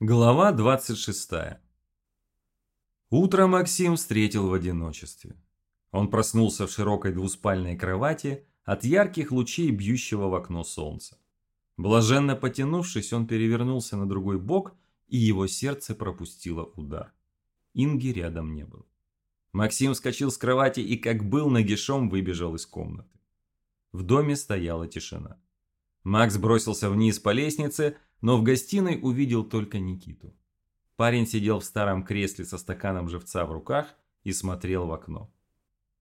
Глава 26. Утро Максим встретил в одиночестве. Он проснулся в широкой двуспальной кровати от ярких лучей бьющего в окно солнца. Блаженно потянувшись, он перевернулся на другой бок, и его сердце пропустило удар. Инги рядом не было. Максим вскочил с кровати и, как был нагишом, выбежал из комнаты. В доме стояла тишина. Макс бросился вниз по лестнице, но в гостиной увидел только Никиту. Парень сидел в старом кресле со стаканом живца в руках и смотрел в окно.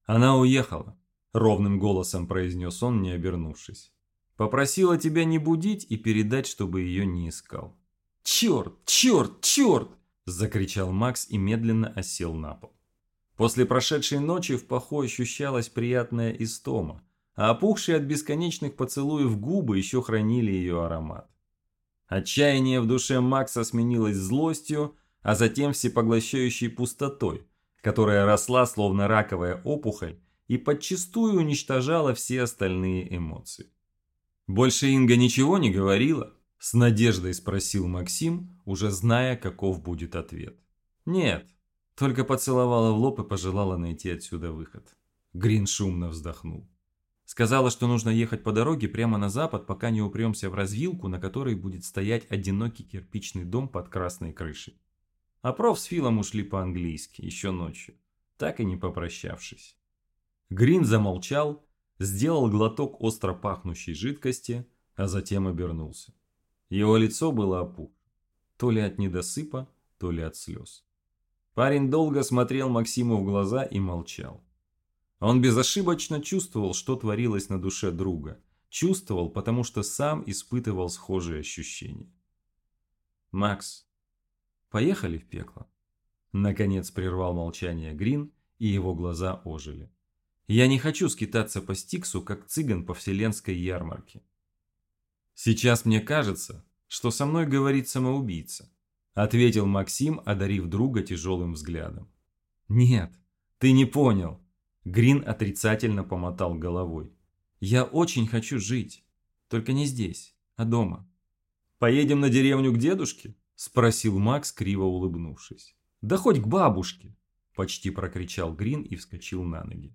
«Она уехала», – ровным голосом произнес он, не обернувшись. «Попросила тебя не будить и передать, чтобы ее не искал». «Черт, черт, черт!» – закричал Макс и медленно осел на пол. После прошедшей ночи в паху ощущалась приятная истома, а опухшие от бесконечных поцелуев губы еще хранили ее аромат. Отчаяние в душе Макса сменилось злостью, а затем всепоглощающей пустотой, которая росла словно раковая опухоль и подчистую уничтожала все остальные эмоции. «Больше Инга ничего не говорила?» – с надеждой спросил Максим, уже зная, каков будет ответ. «Нет, только поцеловала в лоб и пожелала найти отсюда выход». Грин шумно вздохнул. Сказала, что нужно ехать по дороге прямо на запад, пока не упремся в развилку, на которой будет стоять одинокий кирпичный дом под красной крышей. А проф с Филом ушли по-английски, еще ночью, так и не попрощавшись. Грин замолчал, сделал глоток остро пахнущей жидкости, а затем обернулся. Его лицо было опух, то ли от недосыпа, то ли от слез. Парень долго смотрел Максиму в глаза и молчал. Он безошибочно чувствовал, что творилось на душе друга. Чувствовал, потому что сам испытывал схожие ощущения. «Макс, поехали в пекло?» Наконец прервал молчание Грин, и его глаза ожили. «Я не хочу скитаться по Стиксу, как цыган по вселенской ярмарке. Сейчас мне кажется, что со мной говорит самоубийца», ответил Максим, одарив друга тяжелым взглядом. «Нет, ты не понял», Грин отрицательно помотал головой. «Я очень хочу жить. Только не здесь, а дома». «Поедем на деревню к дедушке?» – спросил Макс, криво улыбнувшись. «Да хоть к бабушке!» – почти прокричал Грин и вскочил на ноги.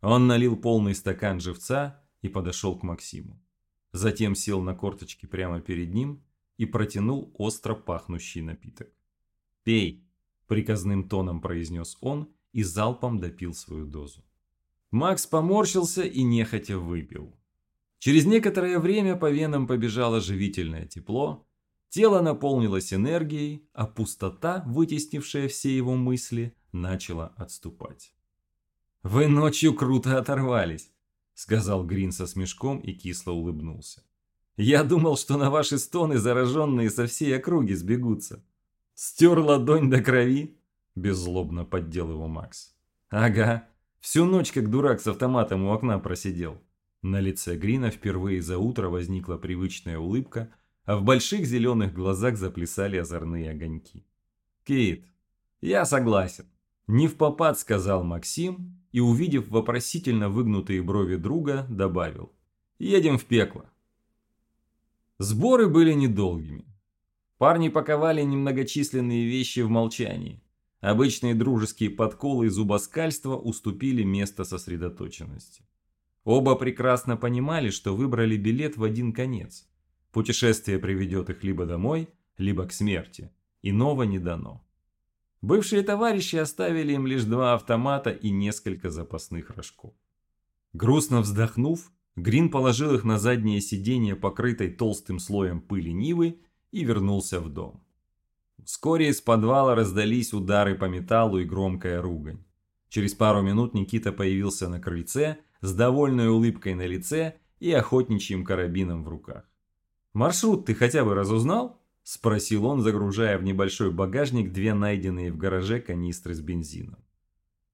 Он налил полный стакан живца и подошел к Максиму. Затем сел на корточки прямо перед ним и протянул остро пахнущий напиток. «Пей!» – приказным тоном произнес он и залпом допил свою дозу. Макс поморщился и нехотя выпил. Через некоторое время по венам побежало живительное тепло, тело наполнилось энергией, а пустота, вытеснившая все его мысли, начала отступать. «Вы ночью круто оторвались», — сказал Грин со смешком и кисло улыбнулся. «Я думал, что на ваши стоны зараженные со всей округи сбегутся. Стер ладонь до крови, Беззлобно поддел его Макс. Ага, всю ночь как дурак с автоматом у окна просидел. На лице Грина впервые за утро возникла привычная улыбка, а в больших зеленых глазах заплясали озорные огоньки. «Кейт, я согласен», – не в попад сказал Максим и, увидев вопросительно выгнутые брови друга, добавил. «Едем в пекло». Сборы были недолгими. Парни паковали немногочисленные вещи в молчании. Обычные дружеские подколы и зубоскальства уступили место сосредоточенности. Оба прекрасно понимали, что выбрали билет в один конец. Путешествие приведет их либо домой, либо к смерти. Иного не дано. Бывшие товарищи оставили им лишь два автомата и несколько запасных рожков. Грустно вздохнув, Грин положил их на заднее сиденье, покрытой толстым слоем пыли Нивы, и вернулся в дом. Вскоре из подвала раздались удары по металлу и громкая ругань. Через пару минут Никита появился на крыльце с довольной улыбкой на лице и охотничьим карабином в руках. «Маршрут ты хотя бы разузнал?» – спросил он, загружая в небольшой багажник две найденные в гараже канистры с бензином.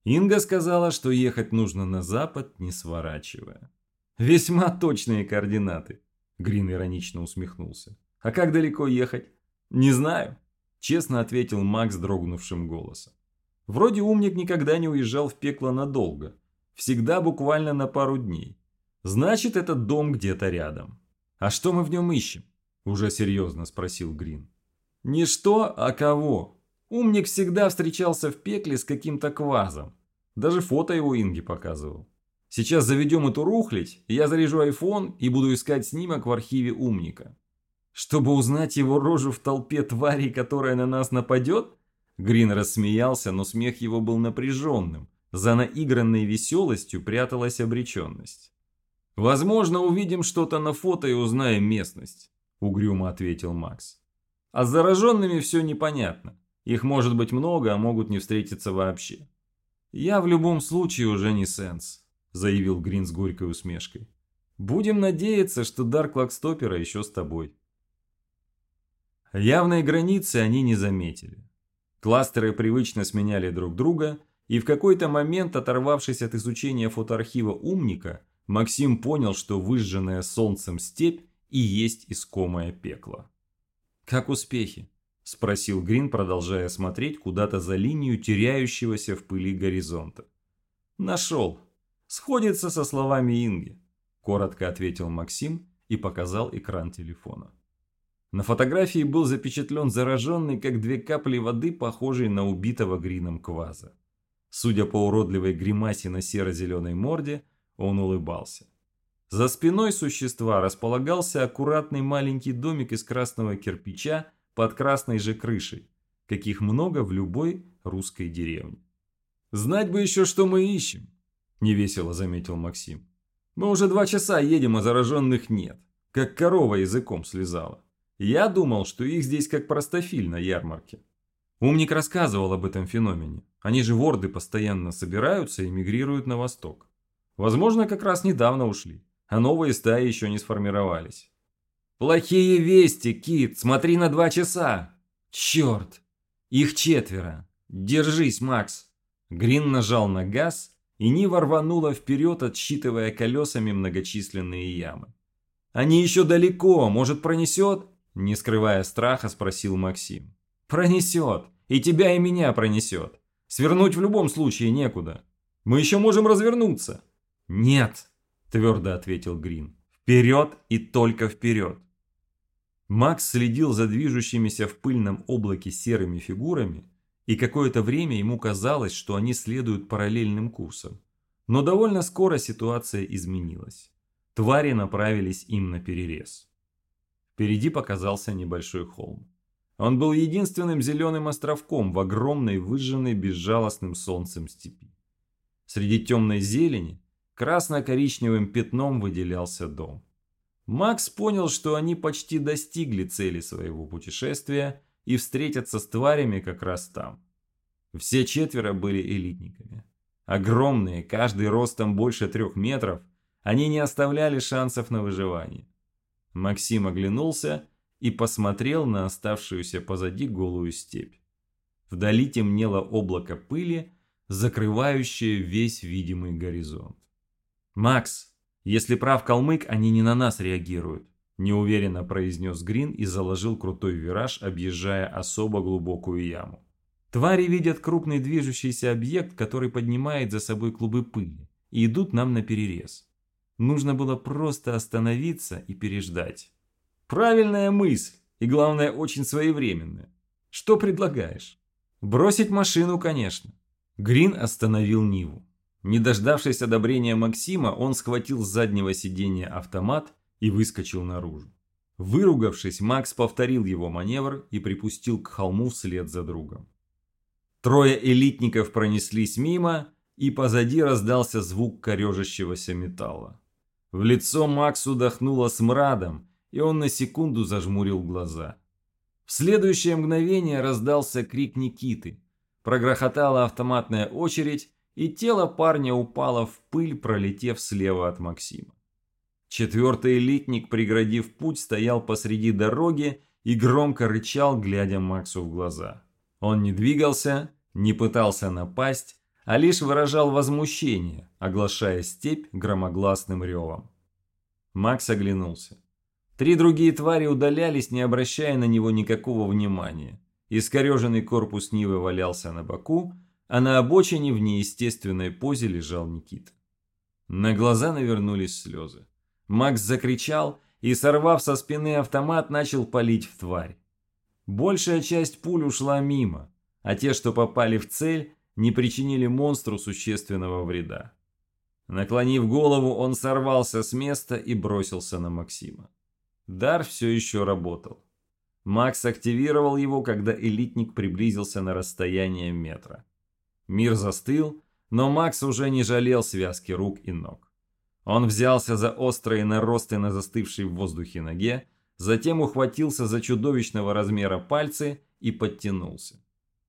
Инга сказала, что ехать нужно на запад, не сворачивая. «Весьма точные координаты», – Грин иронично усмехнулся. «А как далеко ехать?» «Не знаю. Честно ответил Макс дрогнувшим голосом. Вроде умник никогда не уезжал в пекло надолго. Всегда буквально на пару дней. Значит, этот дом где-то рядом. А что мы в нем ищем? Уже серьезно спросил Грин. Не что, а кого. Умник всегда встречался в пекле с каким-то квазом. Даже фото его Инги показывал. Сейчас заведем эту рухлядь, я заряжу айфон и буду искать снимок в архиве умника. Чтобы узнать его рожу в толпе тварей, которая на нас нападет? Грин рассмеялся, но смех его был напряженным. За наигранной веселостью пряталась обреченность. «Возможно, увидим что-то на фото и узнаем местность», – угрюмо ответил Макс. «А с зараженными все непонятно. Их может быть много, а могут не встретиться вообще». «Я в любом случае уже не сенс», – заявил Грин с горькой усмешкой. «Будем надеяться, что Дарк Лакстопера еще с тобой». Явной границы они не заметили. Кластеры привычно сменяли друг друга – и в какой-то момент, оторвавшись от изучения фотоархива умника, Максим понял, что выжженная солнцем степь и есть искомое пекло. «Как успехи?» – спросил Грин, продолжая смотреть куда-то за линию теряющегося в пыли горизонта. «Нашел. Сходится со словами Инги», – коротко ответил Максим и показал экран телефона. На фотографии был запечатлен зараженный, как две капли воды, похожий на убитого Грином кваза. Судя по уродливой гримасе на серо-зеленой морде, он улыбался. За спиной существа располагался аккуратный маленький домик из красного кирпича под красной же крышей, каких много в любой русской деревне. «Знать бы еще, что мы ищем», – невесело заметил Максим. «Мы уже два часа едем, а зараженных нет, как корова языком слезала. Я думал, что их здесь как простофиль на ярмарке». Умник рассказывал об этом феномене. Они же ворды постоянно собираются и мигрируют на восток. Возможно, как раз недавно ушли, а новые стаи еще не сформировались. «Плохие вести, Кит! Смотри на два часа!» «Черт! Их четверо! Держись, Макс!» Грин нажал на газ, и Нива рванула вперед, отсчитывая колесами многочисленные ямы. «Они еще далеко, может пронесет?» Не скрывая страха, спросил Максим. «Пронесет! И тебя, и меня пронесет! Свернуть в любом случае некуда. Мы еще можем развернуться. Нет, твердо ответил Грин. Вперед и только вперед. Макс следил за движущимися в пыльном облаке серыми фигурами, и какое-то время ему казалось, что они следуют параллельным курсом. Но довольно скоро ситуация изменилась. Твари направились им на перерез. Впереди показался небольшой холм. Он был единственным зеленым островком в огромной, выжженной безжалостным солнцем степи. Среди темной зелени красно-коричневым пятном выделялся дом. Макс понял, что они почти достигли цели своего путешествия и встретятся с тварями как раз там. Все четверо были элитниками. Огромные, каждый ростом больше трех метров, они не оставляли шансов на выживание. Максим оглянулся и посмотрел на оставшуюся позади голую степь. Вдали темнело облако пыли, закрывающее весь видимый горизонт. «Макс, если прав калмык, они не на нас реагируют», неуверенно произнес Грин и заложил крутой вираж, объезжая особо глубокую яму. Твари видят крупный движущийся объект, который поднимает за собой клубы пыли, и идут нам на перерез. Нужно было просто остановиться и переждать. Правильная мысль, и главное, очень своевременная. Что предлагаешь? Бросить машину, конечно. Грин остановил Ниву. Не дождавшись одобрения Максима, он схватил с заднего сиденья автомат и выскочил наружу. Выругавшись, Макс повторил его маневр и припустил к холму вслед за другом. Трое элитников пронеслись мимо, и позади раздался звук корежащегося металла. В лицо Максу дохнуло смрадом, и он на секунду зажмурил глаза. В следующее мгновение раздался крик Никиты. Прогрохотала автоматная очередь, и тело парня упало в пыль, пролетев слева от Максима. Четвертый элитник, преградив путь, стоял посреди дороги и громко рычал, глядя Максу в глаза. Он не двигался, не пытался напасть, а лишь выражал возмущение, оглашая степь громогласным ревом. Макс оглянулся. Три другие твари удалялись, не обращая на него никакого внимания. Искореженный корпус Нивы валялся на боку, а на обочине в неестественной позе лежал Никита. На глаза навернулись слезы. Макс закричал и, сорвав со спины автомат, начал палить в тварь. Большая часть пуль ушла мимо, а те, что попали в цель, не причинили монстру существенного вреда. Наклонив голову, он сорвался с места и бросился на Максима. Дар все еще работал. Макс активировал его, когда элитник приблизился на расстояние метра. Мир застыл, но Макс уже не жалел связки рук и ног. Он взялся за острые наросты на застывшей в воздухе ноге, затем ухватился за чудовищного размера пальцы и подтянулся.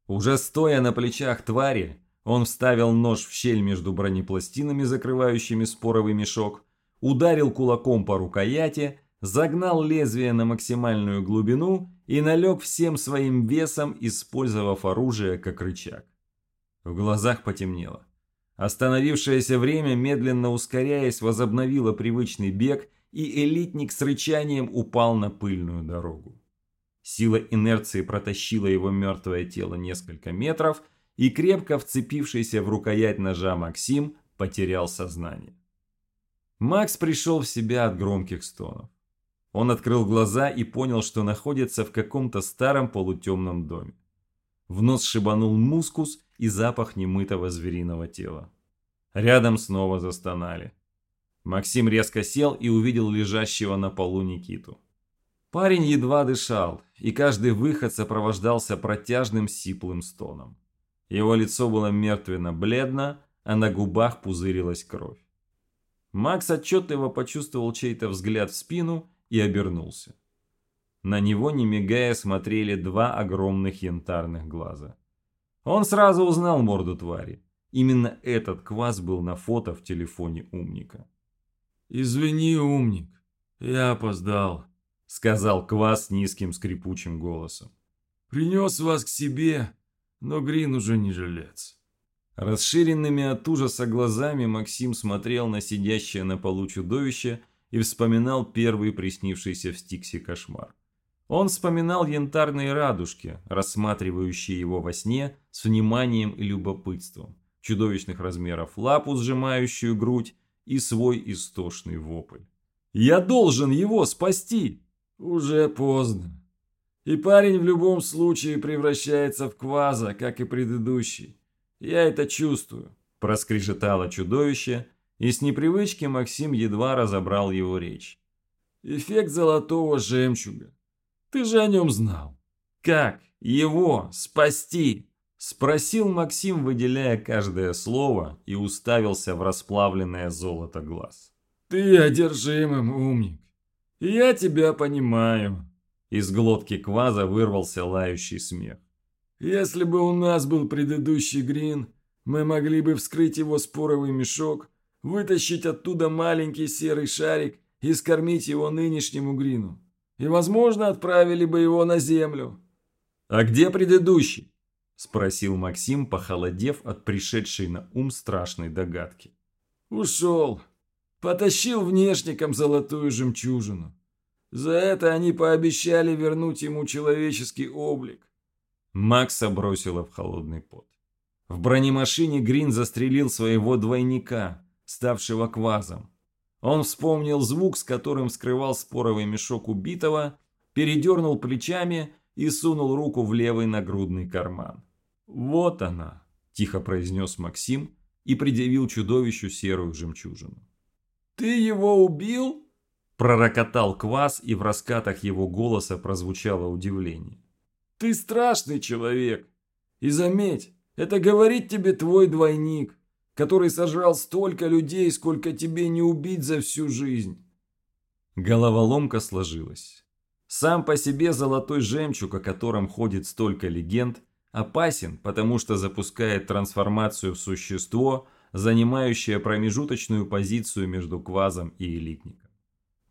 Уже стоя на плечах твари, он вставил нож в щель между бронепластинами, закрывающими споровый мешок, ударил кулаком по рукояти, загнал лезвие на максимальную глубину и налег всем своим весом, использовав оружие как рычаг. В глазах потемнело. Остановившееся время, медленно ускоряясь, возобновило привычный бег, и элитник с рычанием упал на пыльную дорогу. Сила инерции протащила его мертвое тело несколько метров, и крепко вцепившийся в рукоять ножа Максим потерял сознание. Макс пришел в себя от громких стонов. Он открыл глаза и понял, что находится в каком-то старом полутемном доме. В нос шибанул мускус и запах немытого звериного тела. Рядом снова застонали. Максим резко сел и увидел лежащего на полу Никиту. Парень едва дышал, и каждый выход сопровождался протяжным сиплым стоном. Его лицо было мертвенно-бледно, а на губах пузырилась кровь. Макс отчетливо почувствовал чей-то взгляд в спину и обернулся. На него, не мигая, смотрели два огромных янтарных глаза. Он сразу узнал морду твари. Именно этот квас был на фото в телефоне умника. «Извини, умник, я опоздал», — сказал Квас низким скрипучим голосом. «Принес вас к себе, но Грин уже не жилец». Расширенными от ужаса глазами Максим смотрел на сидящее на полу чудовище и вспоминал первый приснившийся в Стиксе кошмар. Он вспоминал янтарные радужки, рассматривающие его во сне с вниманием и любопытством, чудовищных размеров лапу, сжимающую грудь, и свой истошный вопль. «Я должен его спасти!» Уже поздно. И парень в любом случае превращается в кваза, как и предыдущий. Я это чувствую. Проскрежетало чудовище, и с непривычки Максим едва разобрал его речь. Эффект золотого жемчуга. Ты же о нем знал. Как его спасти? Спросил Максим, выделяя каждое слово и уставился в расплавленное золото глаз. Ты одержимым, умник. Я тебя понимаю. Из глотки Кваза вырвался лающий смех. Если бы у нас был предыдущий грин, мы могли бы вскрыть его споровый мешок, вытащить оттуда маленький серый шарик и скормить его нынешнему грину. И, возможно, отправили бы его на землю. А где предыдущий? Спросил Максим, похолодев от пришедшей на ум страшной догадки. Ушел. Потащил внешникам золотую жемчужину. За это они пообещали вернуть ему человеческий облик. Макса бросила в холодный пот. В бронемашине Грин застрелил своего двойника, ставшего квазом. Он вспомнил звук, с которым скрывал споровый мешок убитого, передернул плечами и сунул руку в левый нагрудный карман. «Вот она», – тихо произнес Максим и предъявил чудовищу серую жемчужину. «Ты его убил?» – пророкотал Квас, и в раскатах его голоса прозвучало удивление. «Ты страшный человек. И заметь, это говорит тебе твой двойник, который сожрал столько людей, сколько тебе не убить за всю жизнь». Головоломка сложилась. Сам по себе золотой жемчуг, о котором ходит столько легенд – Опасен, потому что запускает трансформацию в существо, занимающее промежуточную позицию между квазом и элитником.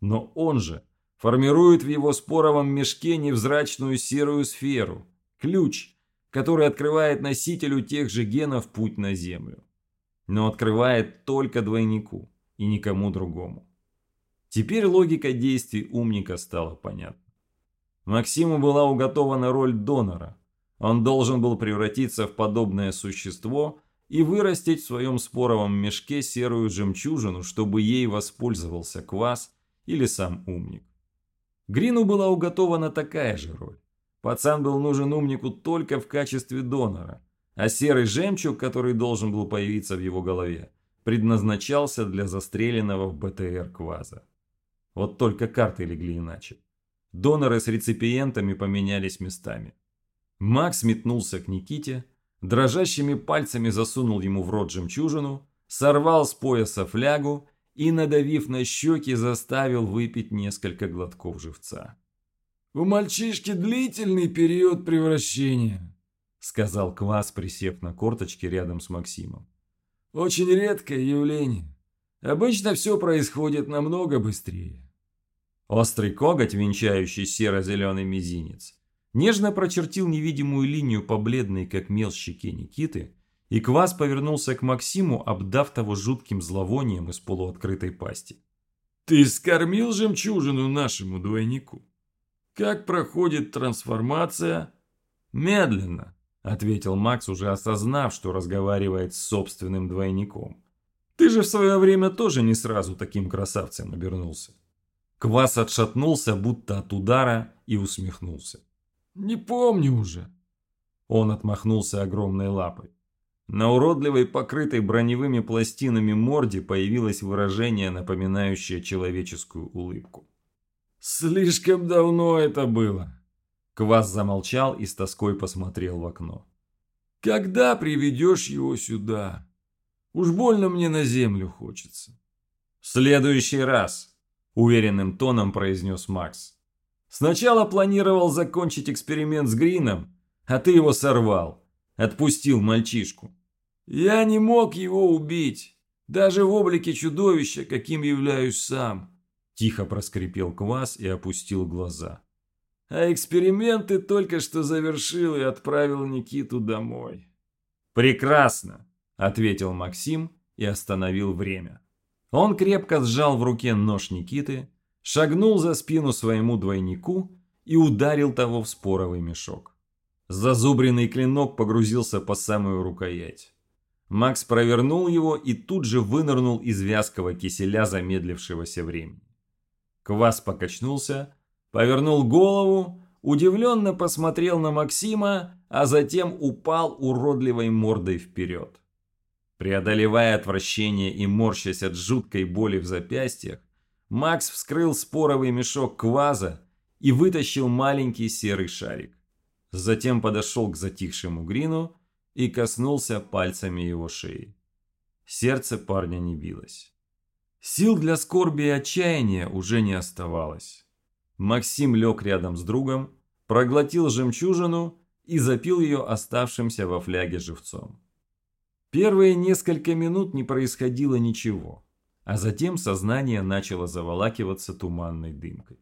Но он же формирует в его споровом мешке невзрачную серую сферу, ключ, который открывает носителю тех же генов путь на Землю. Но открывает только двойнику и никому другому. Теперь логика действий умника стала понятна. Максиму была уготована роль донора – он должен был превратиться в подобное существо и вырастить в своем споровом мешке серую жемчужину, чтобы ей воспользовался квас или сам умник. Грину была уготована такая же роль. Пацан был нужен умнику только в качестве донора, а серый жемчуг, который должен был появиться в его голове, предназначался для застреленного в БТР кваза. Вот только карты легли иначе. Доноры с реципиентами поменялись местами. Макс метнулся к Никите, дрожащими пальцами засунул ему в рот жемчужину, сорвал с пояса флягу и, надавив на щеки, заставил выпить несколько глотков живца. «У мальчишки длительный период превращения», — сказал Квас, присев на корточки рядом с Максимом. «Очень редкое явление. Обычно все происходит намного быстрее». Острый коготь, венчающий серо-зеленый мизинец, нежно прочертил невидимую линию по бледной, как мел щеке Никиты, и Квас повернулся к Максиму, обдав того жутким зловонием из полуоткрытой пасти. «Ты скормил жемчужину нашему двойнику?» Как проходит трансформация? Медленно, ответил Макс, уже осознав, что разговаривает с собственным двойником. Ты же в свое время тоже не сразу таким красавцем обернулся. Квас отшатнулся, будто от удара, и усмехнулся. «Не помню уже». Он отмахнулся огромной лапой. На уродливой, покрытой броневыми пластинами морде появилось выражение, напоминающее человеческую улыбку. Слишком давно это было. Квас замолчал и с тоской посмотрел в окно. Когда приведешь его сюда? Уж больно мне на землю хочется. В следующий раз, уверенным тоном произнес Макс. Сначала планировал закончить эксперимент с Грином, а ты его сорвал. Отпустил мальчишку. Я не мог его убить, даже в облике чудовища, каким являюсь сам. Тихо проскрипел Квас и опустил глаза. А эксперименты только что завершил и отправил Никиту домой. Прекрасно, ответил Максим и остановил время. Он крепко сжал в руке нож Никиты, шагнул за спину своему двойнику и ударил того в споровый мешок. Зазубренный клинок погрузился по самую рукоять. Макс провернул его и тут же вынырнул из вязкого киселя замедлившегося времени. Квас покачнулся, повернул голову, удивленно посмотрел на Максима, а затем упал уродливой мордой вперед. Преодолевая отвращение и морщась от жуткой боли в запястьях, Макс вскрыл споровый мешок кваза и вытащил маленький серый шарик. Затем подошел к затихшему Грину и коснулся пальцами его шеи. Сердце парня не билось. Сил для скорби и отчаяния уже не оставалось. Максим лег рядом с другом, проглотил жемчужину и запил ее оставшимся во фляге живцом. Первые несколько минут не происходило ничего, а затем сознание начало заволакиваться туманной дымкой.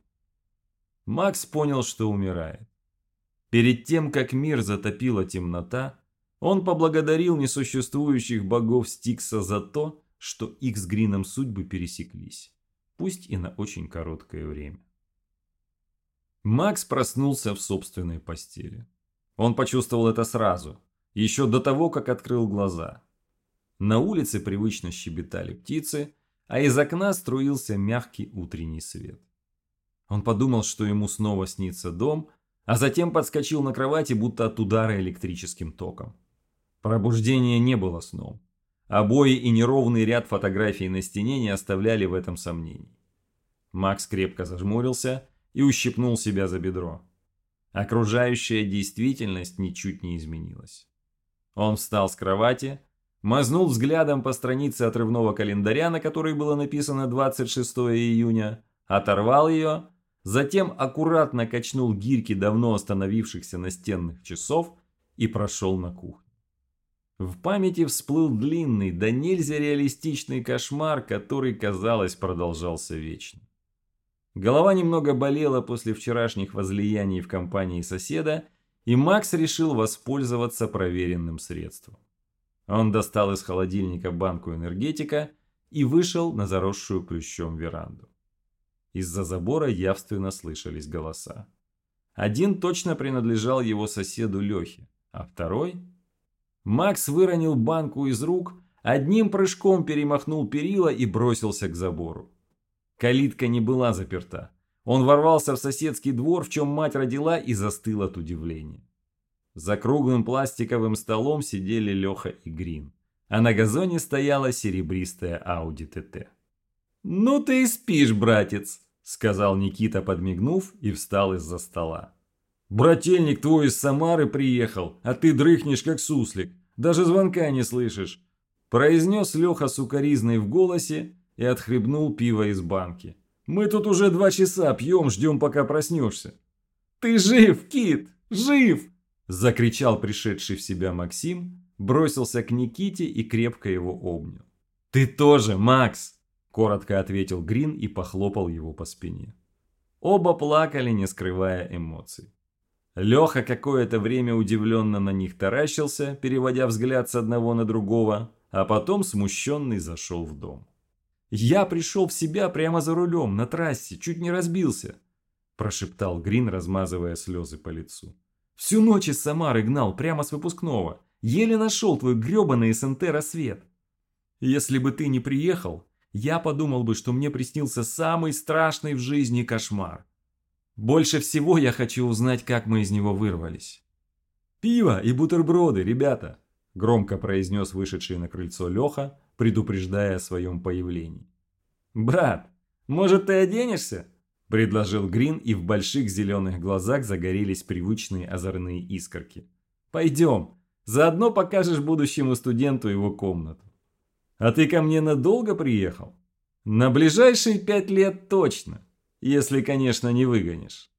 Макс понял, что умирает. Перед тем, как мир затопила темнота, он поблагодарил несуществующих богов Стикса за то, что их с Грином судьбы пересеклись, пусть и на очень короткое время. Макс проснулся в собственной постели. Он почувствовал это сразу, еще до того, как открыл глаза. На улице привычно щебетали птицы, а из окна струился мягкий утренний свет. Он подумал, что ему снова снится дом, а затем подскочил на кровати, будто от удара электрическим током. Пробуждение не было сном. Обои и неровный ряд фотографий на стене не оставляли в этом сомнений. Макс крепко зажмурился и ущипнул себя за бедро. Окружающая действительность ничуть не изменилась. Он встал с кровати, мазнул взглядом по странице отрывного календаря, на которой было написано 26 июня, оторвал ее, затем аккуратно качнул гирьки давно остановившихся настенных часов и прошел на кухню. В памяти всплыл длинный, да нельзя реалистичный кошмар, который, казалось, продолжался вечно. Голова немного болела после вчерашних возлияний в компании соседа, и Макс решил воспользоваться проверенным средством. Он достал из холодильника банку энергетика и вышел на заросшую плющом веранду. Из-за забора явственно слышались голоса. Один точно принадлежал его соседу Лехе, а второй Макс выронил банку из рук, одним прыжком перемахнул перила и бросился к забору. Калитка не была заперта. Он ворвался в соседский двор, в чем мать родила, и застыл от удивления. За круглым пластиковым столом сидели Леха и Грин, а на газоне стояла серебристая Ауди ТТ. «Ну ты и спишь, братец», — сказал Никита, подмигнув, и встал из-за стола. «Брательник твой из Самары приехал, а ты дрыхнешь, как суслик. Даже звонка не слышишь», – произнес Леха сукоризной в голосе и отхлебнул пиво из банки. «Мы тут уже два часа пьем, ждем, пока проснешься». «Ты жив, Кит, жив!» – закричал пришедший в себя Максим, бросился к Никите и крепко его обнял. «Ты тоже, Макс!» – коротко ответил Грин и похлопал его по спине. Оба плакали, не скрывая эмоций. Леха какое-то время удивленно на них таращился, переводя взгляд с одного на другого, а потом смущенный зашел в дом. «Я пришел в себя прямо за рулем, на трассе, чуть не разбился», прошептал Грин, размазывая слезы по лицу. «Всю ночь из Самары гнал, прямо с выпускного. Еле нашел твой гребаный СНТ «Рассвет». Если бы ты не приехал, я подумал бы, что мне приснился самый страшный в жизни кошмар. Больше всего я хочу узнать, как мы из него вырвались. «Пиво и бутерброды, ребята!» – громко произнес вышедший на крыльцо Леха, предупреждая о своем появлении. «Брат, может ты оденешься?» – предложил Грин, и в больших зеленых глазах загорелись привычные озорные искорки. «Пойдем, заодно покажешь будущему студенту его комнату». «А ты ко мне надолго приехал?» «На ближайшие пять лет точно!» Если, конечно, не выгонишь.